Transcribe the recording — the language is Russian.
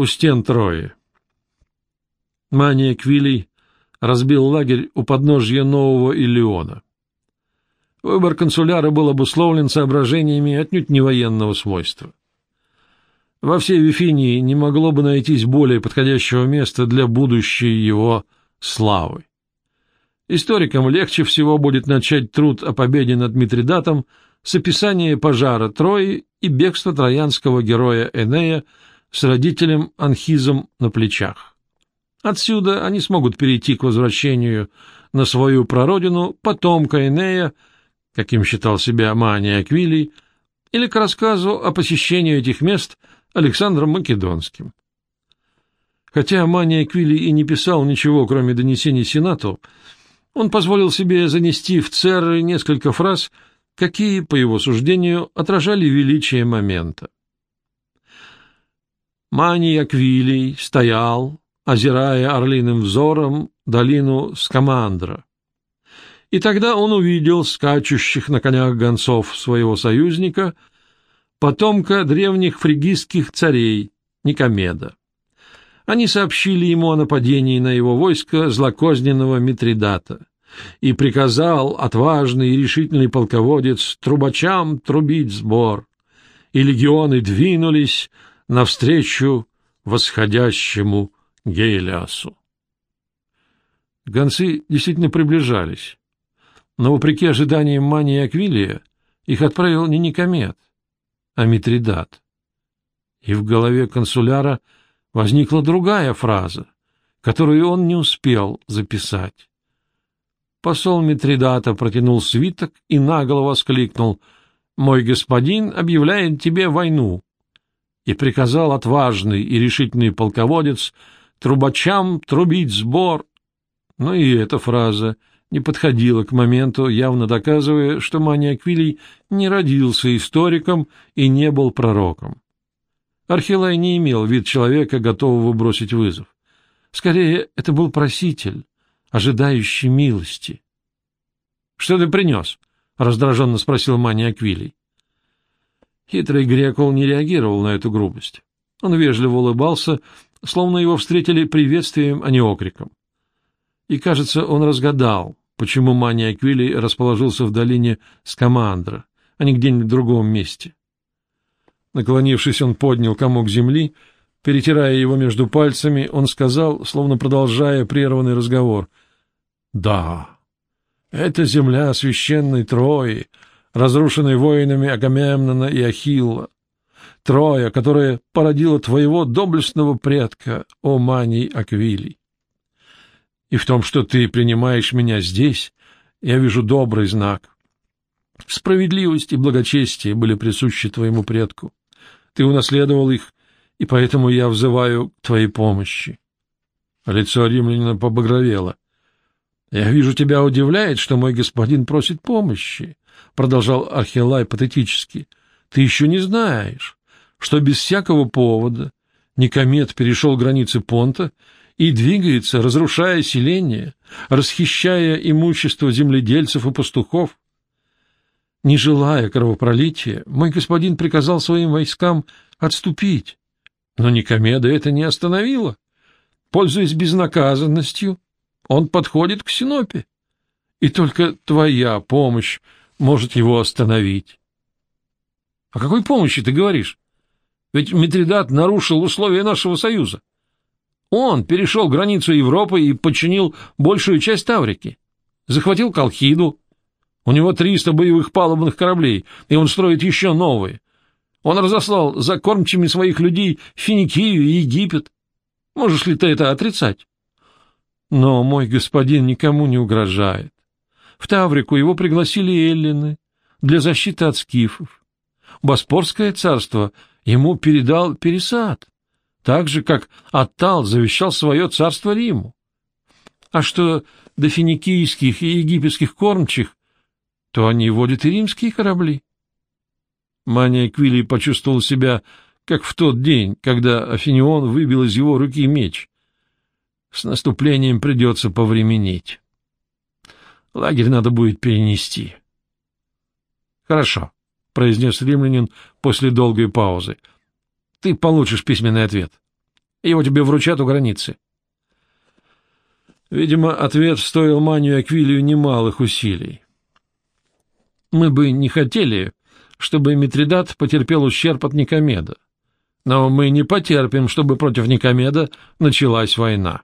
у стен Трои. Мания Квилий разбил лагерь у подножья Нового Илеона. Выбор консуляра был обусловлен соображениями отнюдь не военного свойства. Во всей Вифинии не могло бы найтись более подходящего места для будущей его славы. Историкам легче всего будет начать труд о победе над Митридатом с описания пожара Трои и бегства троянского героя Энея с родителем Анхизом на плечах. Отсюда они смогут перейти к возвращению на свою прародину потомка Энея, каким считал себя Мания Аквилий, или к рассказу о посещении этих мест Александром Македонским. Хотя Мания Аквилий и не писал ничего, кроме донесений Сенату, он позволил себе занести в церры несколько фраз, какие, по его суждению, отражали величие момента. Маний Аквилий стоял, озирая орлиным взором долину Скамандра. И тогда он увидел скачущих на конях гонцов своего союзника, потомка древних фригистских царей Никомеда. Они сообщили ему о нападении на его войско злокозненного Митридата и приказал отважный и решительный полководец трубачам трубить сбор, и легионы двинулись навстречу восходящему Гейлиасу. Гонцы действительно приближались, но, вопреки ожиданиям Мании Аквилия, их отправил не Никомед, а Митридат. И в голове консуляра — возникла другая фраза, которую он не успел записать. Посол Митридата протянул свиток и наголо воскликнул «Мой господин объявляет тебе войну» и приказал отважный и решительный полководец трубачам трубить сбор. Но и эта фраза не подходила к моменту, явно доказывая, что Маниаквилий не родился историком и не был пророком. Архилай не имел вид человека, готового бросить вызов. Скорее, это был проситель, ожидающий милости. — Что ты принес? — раздраженно спросил Мани. Хитрый Грекул не реагировал на эту грубость. Он вежливо улыбался, словно его встретили приветствием, а не окриком. И, кажется, он разгадал, почему Мани Аквилий расположился в долине Скамандра, а не где-нибудь в другом месте. Наклонившись, он поднял комок земли. Перетирая его между пальцами, он сказал, словно продолжая прерванный разговор. — Да, это земля священной Трои, разрушенной воинами Агамемнона и Ахилла. Троя, которая породила твоего доблестного предка, о Маний Аквилий. И в том, что ты принимаешь меня здесь, я вижу добрый знак. Справедливость и благочестие были присущи твоему предку. Ты унаследовал их, и поэтому я взываю к твоей помощи. Лицо римлянина побагровело. — Я вижу, тебя удивляет, что мой господин просит помощи, — продолжал Архилай патетически. — Ты еще не знаешь, что без всякого повода Никомет перешел границы Понта и двигается, разрушая селение, расхищая имущество земледельцев и пастухов. Не желая кровопролития, мой господин приказал своим войскам отступить, но Никомеда это не остановило. Пользуясь безнаказанностью, он подходит к Синопе, и только твоя помощь может его остановить. — О какой помощи ты говоришь? Ведь Митридат нарушил условия нашего союза. Он перешел границу Европы и подчинил большую часть Таврики, захватил Колхиду, у него 300 боевых палубных кораблей, и он строит еще новые. Он разослал за кормчими своих людей Финикию и Египет. Можешь ли ты это отрицать? Но мой господин никому не угрожает. В Таврику его пригласили эллины для защиты от скифов. Боспорское царство ему передал Пересад, так же, как Аттал завещал свое царство Риму. А что до финикийских и египетских кормчих, то они водят и римские корабли. Мания Квилли почувствовал себя, как в тот день, когда Афинион выбил из его руки меч. С наступлением придется повременить. Лагерь надо будет перенести. — Хорошо, — произнес римлянин после долгой паузы. — Ты получишь письменный ответ. Его тебе вручат у границы. Видимо, ответ стоил Манию Аквилию немалых усилий. Мы бы не хотели, чтобы Митридат потерпел ущерб от Никомеда. Но мы не потерпим, чтобы против Никомеда началась война.